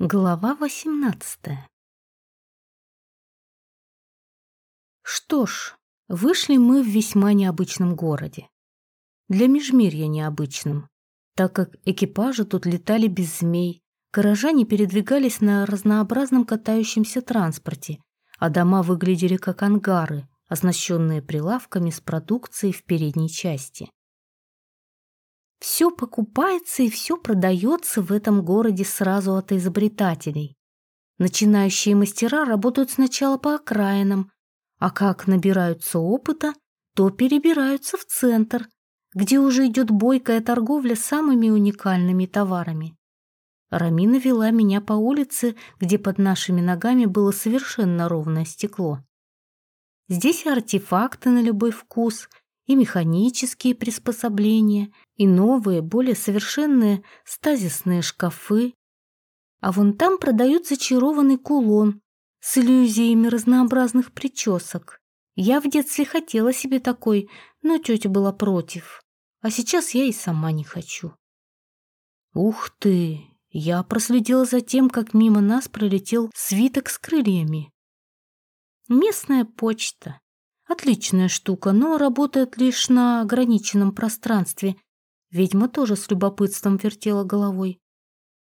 Глава восемнадцатая Что ж, вышли мы в весьма необычном городе. Для межмирья необычном, так как экипажи тут летали без змей, горожане передвигались на разнообразном катающемся транспорте, а дома выглядели как ангары, оснащенные прилавками с продукцией в передней части. Все покупается и все продается в этом городе сразу от изобретателей. Начинающие мастера работают сначала по окраинам, а как набираются опыта, то перебираются в центр, где уже идет бойкая торговля самыми уникальными товарами. Рамина вела меня по улице, где под нашими ногами было совершенно ровное стекло. Здесь артефакты на любой вкус, и механические приспособления, и новые, более совершенные стазисные шкафы. А вон там продают зачарованный кулон с иллюзиями разнообразных причесок. Я в детстве хотела себе такой, но тетя была против. А сейчас я и сама не хочу. Ух ты! Я проследила за тем, как мимо нас пролетел свиток с крыльями. Местная почта. Отличная штука, но работает лишь на ограниченном пространстве. Ведьма тоже с любопытством вертела головой.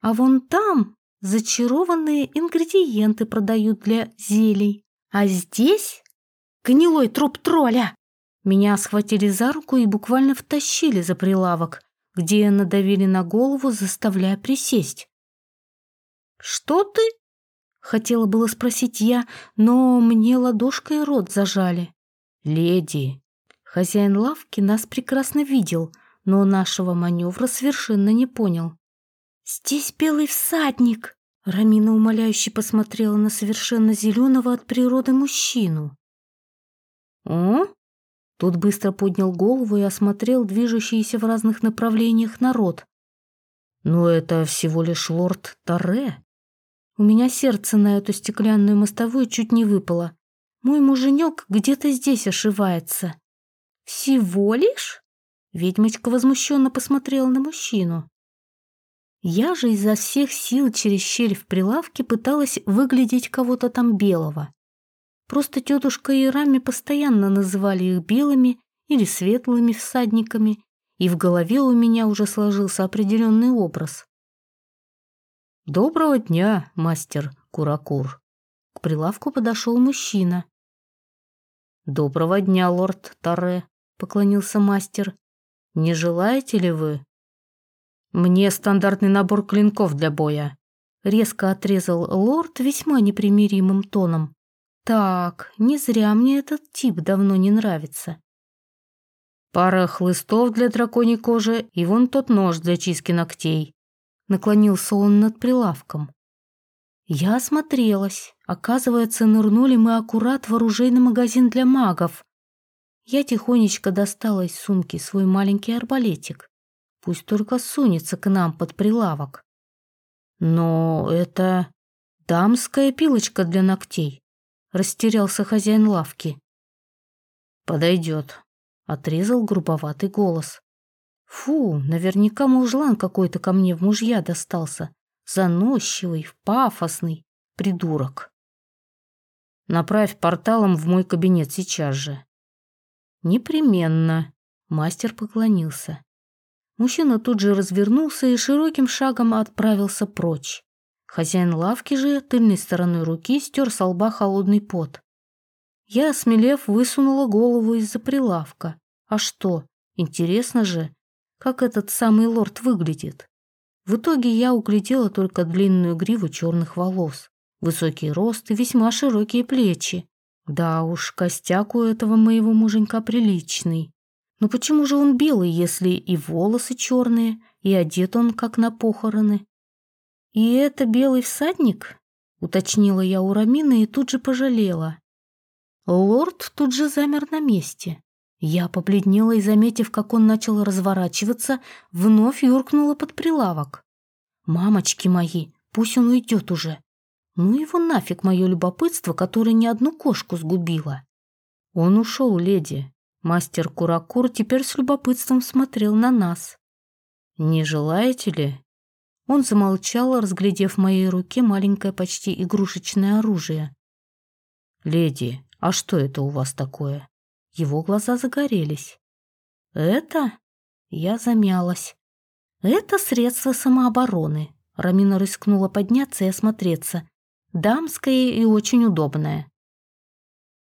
А вон там зачарованные ингредиенты продают для зелий. А здесь гнилой труп тролля. Меня схватили за руку и буквально втащили за прилавок, где надавили на голову, заставляя присесть. «Что ты?» — хотела было спросить я, но мне ладошкой рот зажали. «Леди!» Хозяин лавки нас прекрасно видел, но нашего маневра совершенно не понял. «Здесь белый всадник!» Рамина умоляюще посмотрела на совершенно зеленого от природы мужчину. «О?» Тут быстро поднял голову и осмотрел движущийся в разных направлениях народ. «Ну, это всего лишь лорд Таре». У меня сердце на эту стеклянную мостовую чуть не выпало. Мой муженек где-то здесь ошивается. Всего лишь? Ведьмочка возмущенно посмотрела на мужчину. Я же изо всех сил через щель в прилавке пыталась выглядеть кого-то там белого. Просто тетушка и Рами постоянно называли их белыми или светлыми всадниками, и в голове у меня уже сложился определенный образ. «Доброго дня, мастер Куракур!» К прилавку подошел мужчина. «Доброго дня, лорд Таре», — поклонился мастер. «Не желаете ли вы?» «Мне стандартный набор клинков для боя», — резко отрезал лорд весьма непримиримым тоном. «Так, не зря мне этот тип давно не нравится». «Пара хлыстов для драконьей кожи и вон тот нож для чистки ногтей», — наклонился он над прилавком. Я осмотрелась. Оказывается, нырнули мы аккурат в оружейный магазин для магов. Я тихонечко достала из сумки свой маленький арбалетик. Пусть только сунется к нам под прилавок. Но это дамская пилочка для ногтей. Растерялся хозяин лавки. Подойдет. Отрезал грубоватый голос. Фу, наверняка мужлан какой-то ко мне в мужья достался заносчивый, пафосный придурок. Направь порталом в мой кабинет сейчас же. Непременно. Мастер поклонился. Мужчина тут же развернулся и широким шагом отправился прочь. Хозяин лавки же тыльной стороной руки стер с лба холодный пот. Я, осмелев, высунула голову из-за прилавка. А что, интересно же, как этот самый лорд выглядит. В итоге я углядела только длинную гриву черных волос, высокий рост и весьма широкие плечи. Да уж, костяк у этого моего муженька приличный. Но почему же он белый, если и волосы черные, и одет он как на похороны? И это белый всадник? Уточнила я у Рамины и тут же пожалела. Лорд тут же замер на месте. Я побледнела и, заметив, как он начал разворачиваться, вновь юркнула под прилавок. «Мамочки мои, пусть он уйдет уже. Ну его нафиг мое любопытство, которое ни одну кошку сгубило». Он ушел, леди. Мастер Куракур теперь с любопытством смотрел на нас. «Не желаете ли?» Он замолчал, разглядев в моей руке маленькое почти игрушечное оружие. «Леди, а что это у вас такое?» Его глаза загорелись. «Это?» Я замялась. «Это средство самообороны». Рамина рискнула подняться и осмотреться. «Дамское и очень удобное».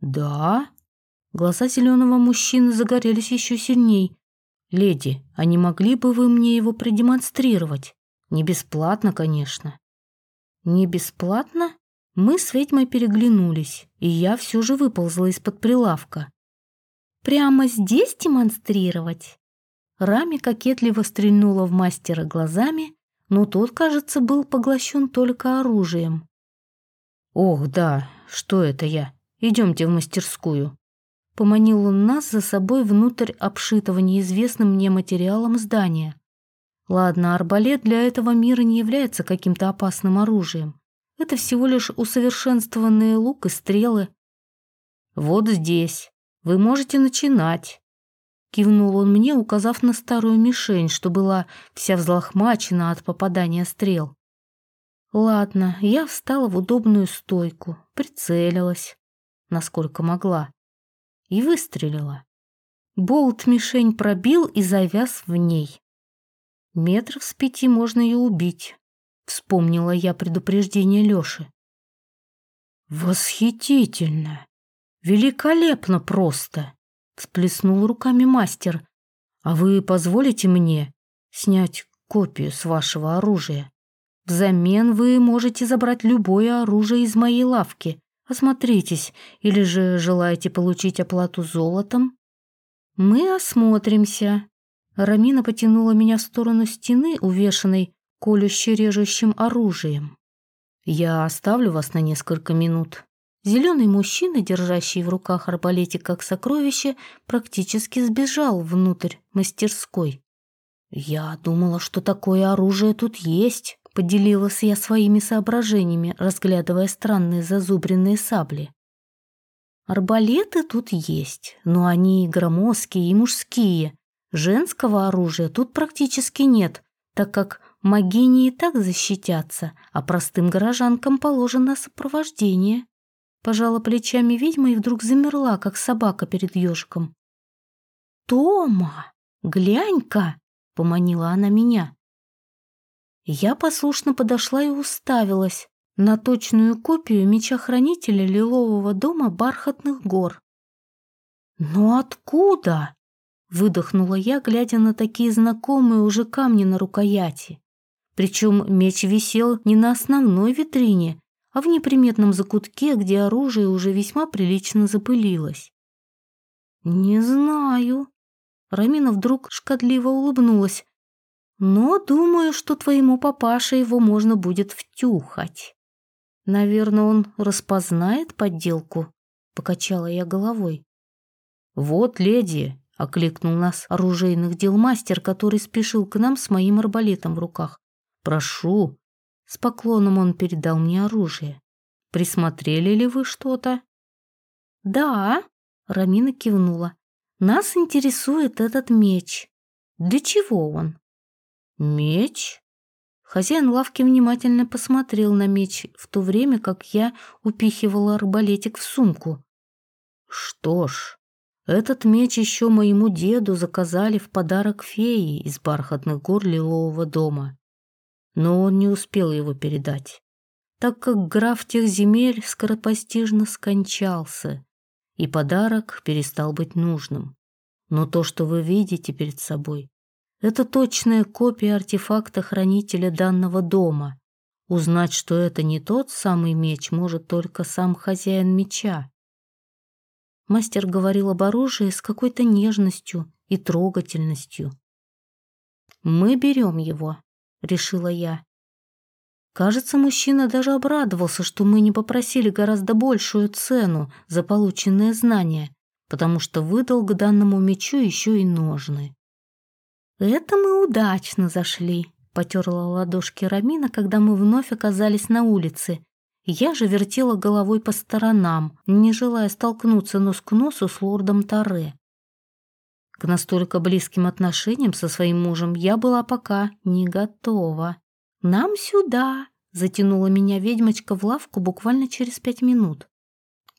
«Да?» Глаза зеленого мужчины загорелись еще сильней. «Леди, а не могли бы вы мне его продемонстрировать? Не бесплатно, конечно». «Не бесплатно?» Мы с ведьмой переглянулись, и я все же выползла из-под прилавка. «Прямо здесь демонстрировать?» Рами кокетливо стрельнула в мастера глазами, но тот, кажется, был поглощен только оружием. «Ох, да, что это я? Идемте в мастерскую». Поманил он нас за собой внутрь обшитого неизвестным мне материалом здания. Ладно, арбалет для этого мира не является каким-то опасным оружием. Это всего лишь усовершенствованные лук и стрелы. «Вот здесь. Вы можете начинать», — кивнул он мне, указав на старую мишень, что была вся взлохмачена от попадания стрел. Ладно, я встала в удобную стойку, прицелилась, насколько могла и выстрелила. Болт мишень пробил и завяз в ней. Метров с пяти можно ее убить, вспомнила я предупреждение Лёши. Восхитительно! Великолепно просто! всплеснул руками мастер. А вы позволите мне снять копию с вашего оружия? Взамен вы можете забрать любое оружие из моей лавки. Осмотритесь, или же желаете получить оплату золотом? Мы осмотримся. Рамина потянула меня в сторону стены, увешанной колюще-режущим оружием. Я оставлю вас на несколько минут. Зеленый мужчина, держащий в руках арбалетик как сокровище, практически сбежал внутрь мастерской. Я думала, что такое оружие тут есть. Поделилась я своими соображениями, разглядывая странные зазубренные сабли. Арбалеты тут есть, но они громоздкие и мужские. Женского оружия тут практически нет, так как магини и так защитятся, а простым горожанкам положено сопровождение. Пожала плечами ведьма и вдруг замерла, как собака перед ежиком. «Тома, глянь-ка!» — поманила она меня. Я послушно подошла и уставилась на точную копию меча-хранителя лилового дома бархатных гор. «Но откуда?» — выдохнула я, глядя на такие знакомые уже камни на рукояти. Причем меч висел не на основной витрине, а в неприметном закутке, где оружие уже весьма прилично запылилось. «Не знаю». Рамина вдруг шкодливо улыбнулась, но думаю, что твоему папаше его можно будет втюхать. Наверное, он распознает подделку, покачала я головой. Вот, леди, окликнул нас оружейных дел мастер, который спешил к нам с моим арбалетом в руках. Прошу. С поклоном он передал мне оружие. Присмотрели ли вы что-то? Да, Рамина кивнула. Нас интересует этот меч. Для чего он? «Меч?» Хозяин лавки внимательно посмотрел на меч, в то время как я упихивала арбалетик в сумку. «Что ж, этот меч еще моему деду заказали в подарок феи из бархатных гор Лилового дома. Но он не успел его передать, так как граф тех земель скоропостижно скончался, и подарок перестал быть нужным. Но то, что вы видите перед собой, это точная копия артефакта хранителя данного дома. Узнать, что это не тот самый меч, может только сам хозяин меча. Мастер говорил об оружии с какой-то нежностью и трогательностью. «Мы берем его», — решила я. Кажется, мужчина даже обрадовался, что мы не попросили гораздо большую цену за полученное знание, потому что выдал к данному мечу еще и ножны. «Это мы удачно зашли», — потерла ладошки Рамина, когда мы вновь оказались на улице. Я же вертела головой по сторонам, не желая столкнуться нос к носу с лордом Таре. К настолько близким отношениям со своим мужем я была пока не готова. «Нам сюда!» — затянула меня ведьмочка в лавку буквально через пять минут.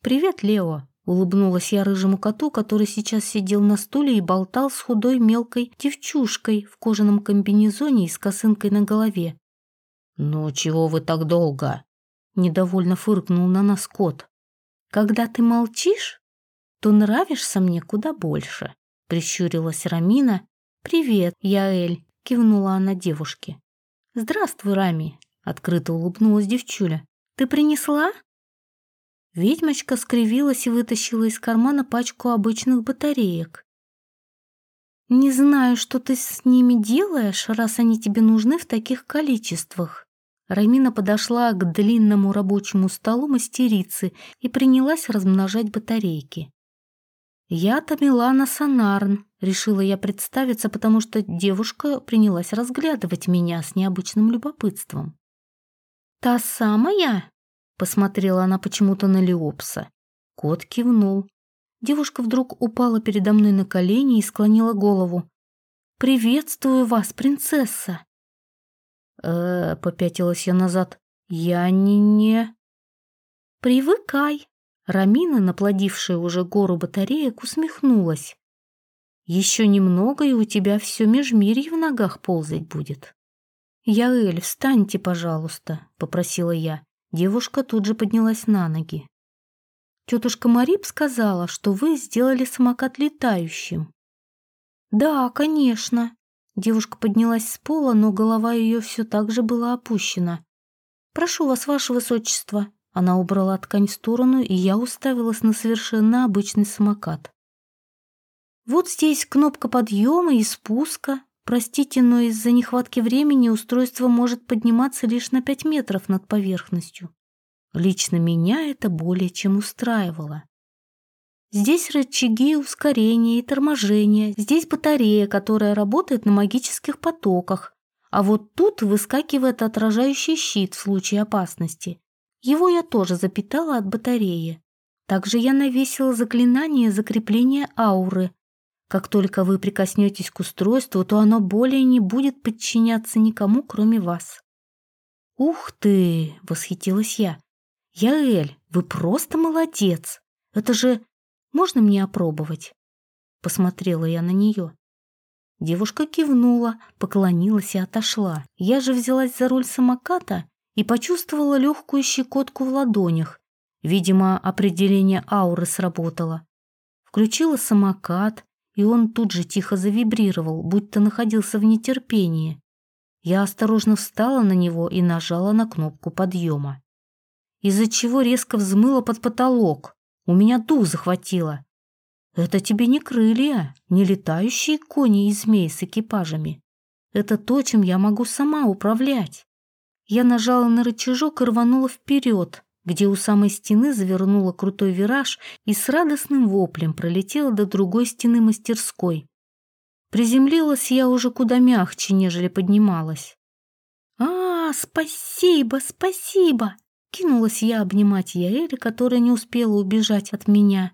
«Привет, Лео!» — улыбнулась я рыжему коту, который сейчас сидел на стуле и болтал с худой мелкой девчушкой в кожаном комбинезоне и с косынкой на голове. «Ну, чего вы так долго?» — недовольно фыркнул на нас кот. «Когда ты молчишь, то нравишься мне куда больше», — прищурилась Рамина. «Привет, я Эль», — кивнула она девушке. «Здравствуй, Рами», — открыто улыбнулась девчуля. «Ты принесла?» Ведьмочка скривилась и вытащила из кармана пачку обычных батареек. «Не знаю, что ты с ними делаешь, раз они тебе нужны в таких количествах». Рамина подошла к длинному рабочему столу мастерицы и принялась размножать батарейки. «Я-то Милана Санарн», — решила я представиться, потому что девушка принялась разглядывать меня с необычным любопытством. «Та самая?» — посмотрела она почему-то на Леопса. Кот кивнул. Девушка вдруг упала передо мной на колени и склонила голову. «Приветствую вас, принцесса!» «Э-э», попятилась я назад. «Я не не...» «Привыкай», Рамина, наплодившая уже гору батареек, усмехнулась. «Еще немного, и у тебя все межмирье в ногах ползать будет». «Яэль, встаньте, пожалуйста», — попросила я. Девушка тут же поднялась на ноги. «Тетушка Марип сказала, что вы сделали самокат летающим». «Да, конечно». Девушка поднялась с пола, но голова ее все так же была опущена. «Прошу вас, ваше высочество», она убрала ткань в сторону, и я уставилась на совершенно обычный самокат. Вот здесь кнопка подъема и спуска. Простите, но из-за нехватки времени устройство может подниматься лишь на 5 метров над поверхностью. Лично меня это более чем устраивало. Здесь рычаги ускорения и торможения, здесь батарея, которая работает на магических потоках, а вот тут выскакивает отражающий щит в случае опасности. Его я тоже запитала от батареи. Также я навесила заклинание закрепления ауры. Как только вы прикоснетесь к устройству, то оно более не будет подчиняться никому, кроме вас. «Ух ты!» — восхитилась я. «Яэль, вы просто молодец! Это же... Можно мне опробовать?» Посмотрела я на нее. Девушка кивнула, поклонилась и отошла. Я же взялась за руль самоката и почувствовала легкую щекотку в ладонях. Видимо, определение ауры сработало. Включила самокат, и он тут же тихо завибрировал, будто находился в нетерпении. Я осторожно встала на него и нажала на кнопку подъема. Из-за чего резко взмыла под потолок. У меня дух захватило. Это тебе не крылья, не летающие кони и змеи с экипажами. Это то, чем я могу сама управлять. Я нажала на рычажок и рванула вперед, где у самой стены завернула крутой вираж и с радостным воплем пролетела до другой стены мастерской. Приземлилась я уже куда мягче, нежели поднималась. «А, спасибо, спасибо!» Кинулась я обнимать Яэля, которая не успела убежать от меня.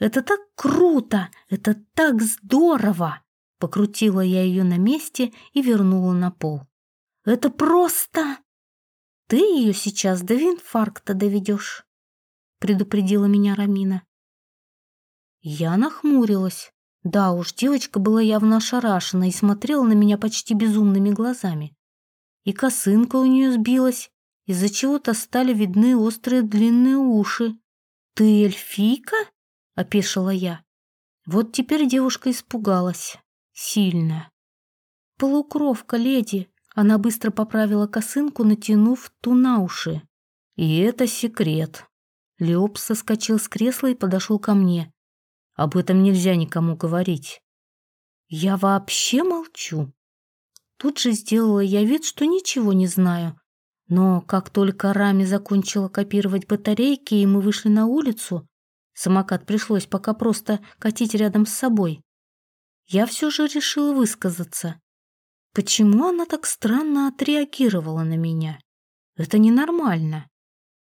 «Это так круто! Это так здорово!» Покрутила я ее на месте и вернула на пол. «Это просто...» Ты ее сейчас до инфаркта доведешь, предупредила меня Рамина. Я нахмурилась. Да уж, девочка была явно ошарашена и смотрела на меня почти безумными глазами. И косынка у нее сбилась, из-за чего-то стали видны острые длинные уши. «Ты эльфийка?» — опешила я. Вот теперь девушка испугалась. Сильно. «Полукровка, леди», она быстро поправила косынку, натянув ту на уши. «И это секрет». Леоп соскочил с кресла и подошел ко мне. «Об этом нельзя никому говорить». «Я вообще молчу». Тут же сделала я вид, что ничего не знаю. Но как только Рами закончила копировать батарейки, и мы вышли на улицу, самокат пришлось пока просто катить рядом с собой, я все же решила высказаться. Почему она так странно отреагировала на меня? Это ненормально.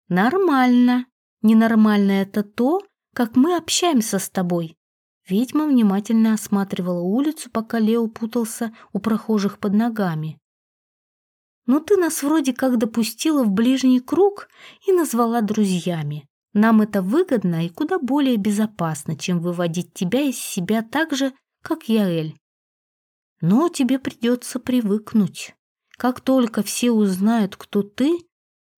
Нормально. Ненормально это то, как мы общаемся с тобой. Ведьма внимательно осматривала улицу, пока Лео путался у прохожих под ногами. Но ты нас вроде как допустила в ближний круг и назвала друзьями. Нам это выгодно и куда более безопасно, чем выводить тебя из себя так же, как я, Эль. Но тебе придется привыкнуть. Как только все узнают, кто ты,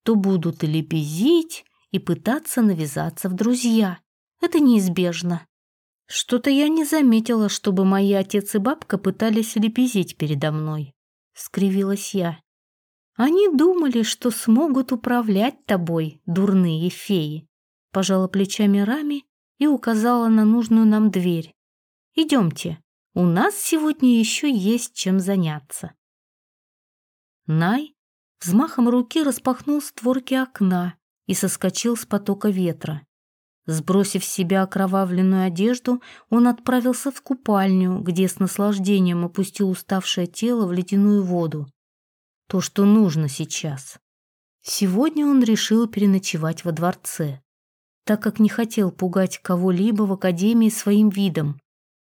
то будут или безить, и пытаться навязаться в друзья. Это неизбежно. Что-то я не заметила, чтобы мои отец и бабка пытались лепезить передо мной. Скривилась я. Они думали, что смогут управлять тобой, дурные феи. Пожала плечами Рами и указала на нужную нам дверь. Идемте, у нас сегодня еще есть чем заняться. Най взмахом руки распахнул створки окна и соскочил с потока ветра. Сбросив с себя окровавленную одежду, он отправился в купальню, где с наслаждением опустил уставшее тело в ледяную воду. То, что нужно сейчас. Сегодня он решил переночевать во дворце, так как не хотел пугать кого-либо в академии своим видом.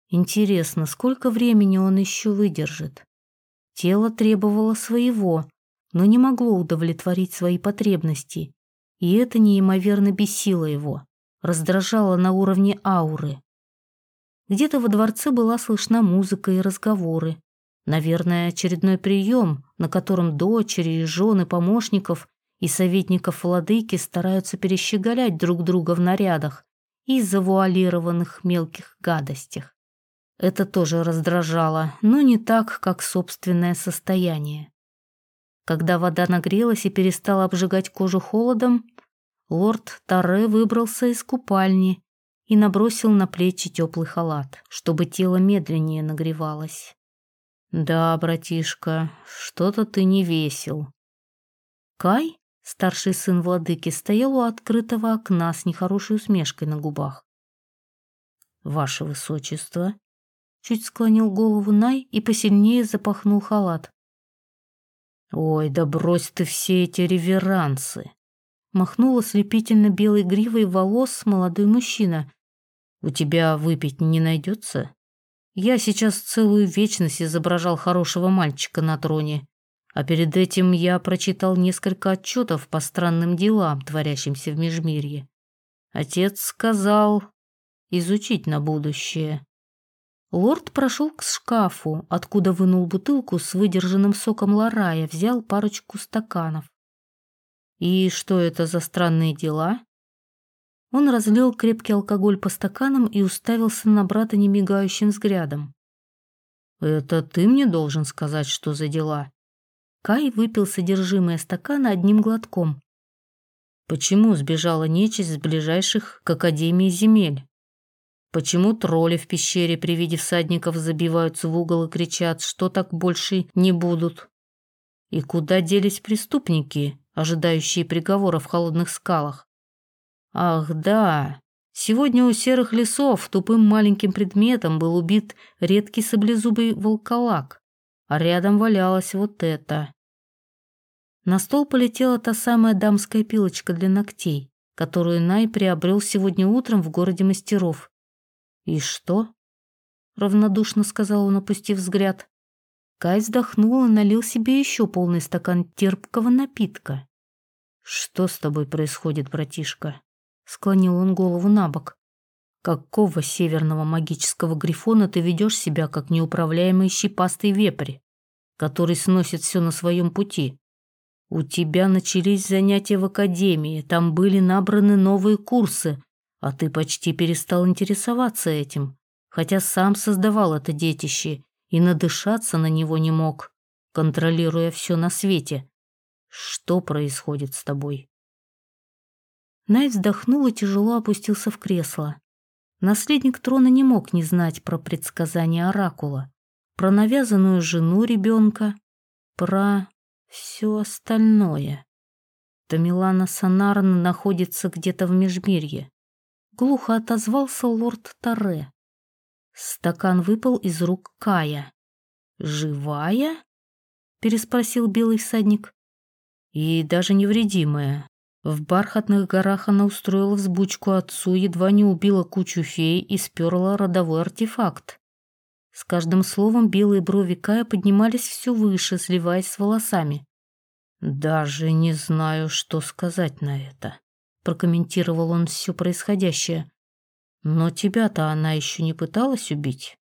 Интересно, сколько времени он еще выдержит? Тело требовало своего, но не могло удовлетворить свои потребности, и это неимоверно бесило его раздражала на уровне ауры. Где-то во дворце была слышна музыка и разговоры. Наверное, очередной прием, на котором дочери и жены помощников и советников владыки стараются перещеголять друг друга в нарядах и завуалированных мелких гадостях. Это тоже раздражало, но не так, как собственное состояние. Когда вода нагрелась и перестала обжигать кожу холодом, лорд Таре выбрался из купальни и набросил на плечи теплый халат, чтобы тело медленнее нагревалось. «Да, братишка, что-то ты не весел». Кай, старший сын владыки, стоял у открытого окна с нехорошей усмешкой на губах. «Ваше высочество», — чуть склонил голову Най и посильнее запахнул халат. «Ой, да брось ты все эти реверансы!» Махнул ослепительно белой гривой волос молодой мужчина. «У тебя выпить не найдется?» Я сейчас целую вечность изображал хорошего мальчика на троне, а перед этим я прочитал несколько отчетов по странным делам, творящимся в Межмирье. Отец сказал изучить на будущее. Лорд прошел к шкафу, откуда вынул бутылку с выдержанным соком ларая, взял парочку стаканов. И что это за странные дела? Он разлил крепкий алкоголь по стаканам и уставился на брата немигающим взглядом. «Это ты мне должен сказать, что за дела?» Кай выпил содержимое стакана одним глотком. «Почему сбежала нечисть с ближайших к Академии земель? Почему тролли в пещере при виде всадников забиваются в угол и кричат, что так больше не будут? И куда делись преступники, ожидающие приговора в холодных скалах. Ах, да, сегодня у серых лесов тупым маленьким предметом был убит редкий саблезубый волколак, а рядом валялась вот это. На стол полетела та самая дамская пилочка для ногтей, которую Най приобрел сегодня утром в городе мастеров. «И что?» — равнодушно сказал он, опустив взгляд. Кай вздохнул и налил себе еще полный стакан терпкого напитка. «Что с тобой происходит, братишка?» Склонил он голову на бок. «Какого северного магического грифона ты ведешь себя, как неуправляемый щипастый вепрь, который сносит все на своем пути? У тебя начались занятия в академии, там были набраны новые курсы, а ты почти перестал интересоваться этим, хотя сам создавал это детище и надышаться на него не мог, контролируя все на свете. Что происходит с тобой?» Най вздохнул и тяжело опустился в кресло. Наследник трона не мог не знать про предсказание Оракула, про навязанную жену ребенка, про все остальное. Тамилана Санарна находится где-то в Межмирье. Глухо отозвался лорд Таре. Стакан выпал из рук Кая. «Живая?» — переспросил белый всадник. «И даже невредимая. В бархатных горах она устроила взбучку отцу, едва не убила кучу фей и сперла родовой артефакт. С каждым словом белые брови Кая поднимались все выше, сливаясь с волосами. «Даже не знаю, что сказать на это», — прокомментировал он все происходящее. «Но тебя-то она еще не пыталась убить?»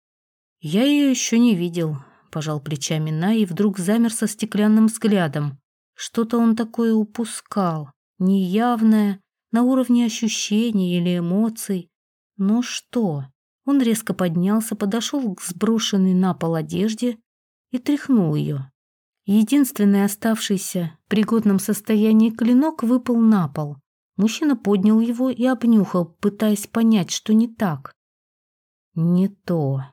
«Я ее еще не видел», — пожал плечами На и вдруг замер со стеклянным взглядом. Что-то он такое упускал, неявное, на уровне ощущений или эмоций. Но что? Он резко поднялся, подошел к сброшенной на пол одежде и тряхнул ее. Единственный оставшийся в пригодном состоянии клинок выпал на пол. Мужчина поднял его и обнюхал, пытаясь понять, что не так. Не то.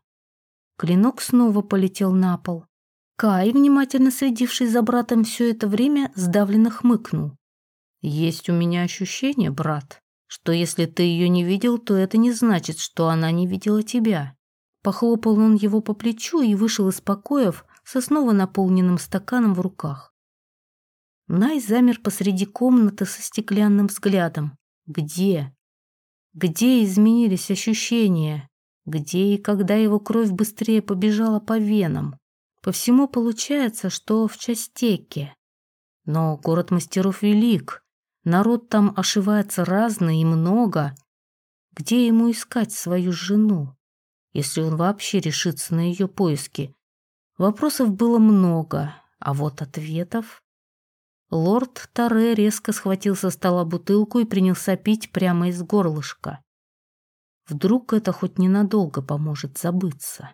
Клинок снова полетел на пол. Кай, внимательно следивший за братом все это время, сдавленно хмыкнул. «Есть у меня ощущение, брат, что если ты ее не видел, то это не значит, что она не видела тебя». Похлопал он его по плечу и вышел из покоев со снова наполненным стаканом в руках. Най замер посреди комнаты со стеклянным взглядом. Где? Где изменились ощущения? Где и когда его кровь быстрее побежала по венам? По всему получается, что в Частеке. Но город мастеров велик. Народ там ошивается разный и много. Где ему искать свою жену, если он вообще решится на ее поиски? Вопросов было много, а вот ответов... Лорд Таре резко схватил со стола бутылку и принялся пить прямо из горлышка. Вдруг это хоть ненадолго поможет забыться.